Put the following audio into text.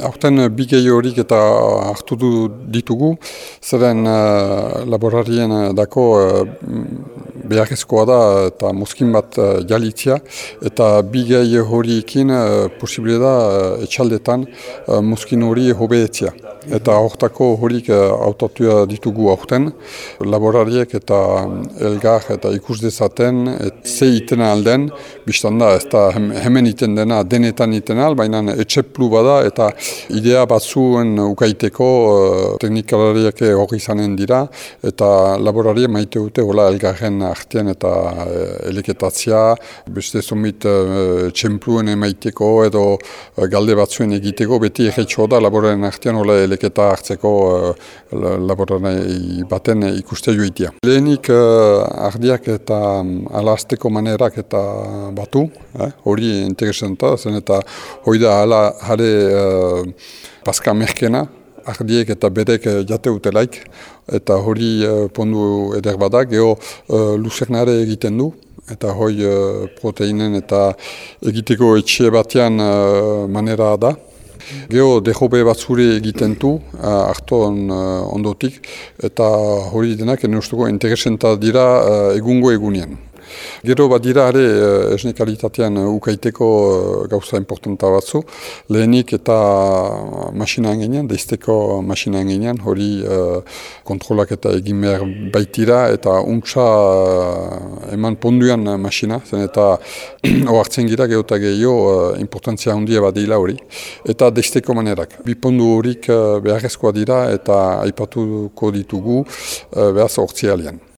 Horten bigei horik eta hartu ditugu, zeren uh, laborarien dako uh, beharrezkoa da eta mozkin bat uh, jalitzia, eta bigei horiekin uh, posible da uh, etxaldetan mozkin hori hobeetzia. Eta hortako horik uh, ditugu horten, laborariek eta elgar eta ikus dezaten, et ze iten alden, biztan da, ez da hemen iten dena, denetan iten al, baina etxeplu bada eta idea batzuen ukaiteko teknikalariak hori izanen dira eta laboraria maite dute hola elgarren artean eta uh, eleketatzia, beste zumit uh, txempluen emaiteko edo uh, galde batzuen egiteko, beti erretxo da laboraren artean hola eleketa hartzeko uh, laborari baten ikuste joitia. Lehenik uh, ardiak eta um, alazteko manerak eta batu, hori eh, interesanta, zen eta hori da ala jare Paska Merkena, ardiek eta bedek eh, jate utelaik, eta hori uh, pondu eder bada, geho uh, luzernare egiten du, eta hori uh, proteinen eta egiteko etxe batean manera da. Geho dehobe batzure egiten du, harton ondotik, eta hori denak enustuko interesenta dira egungo egunien. Gero bat dira ere eh, esne kalitatean eh, ukaiteko eh, gauza importanta batzu. Lehenik eta masina angenean, deizteko masina angenean, hori kontrolak eta egin behar baitira eta untsa eman ponduan masina, zen eta oartzen gira geota gehiago importantzia handia bat dira hori. Eta deizteko manerak. Bi pondu horik beharrezkoa dira eta aipatuko ditugu behaz hortzialean.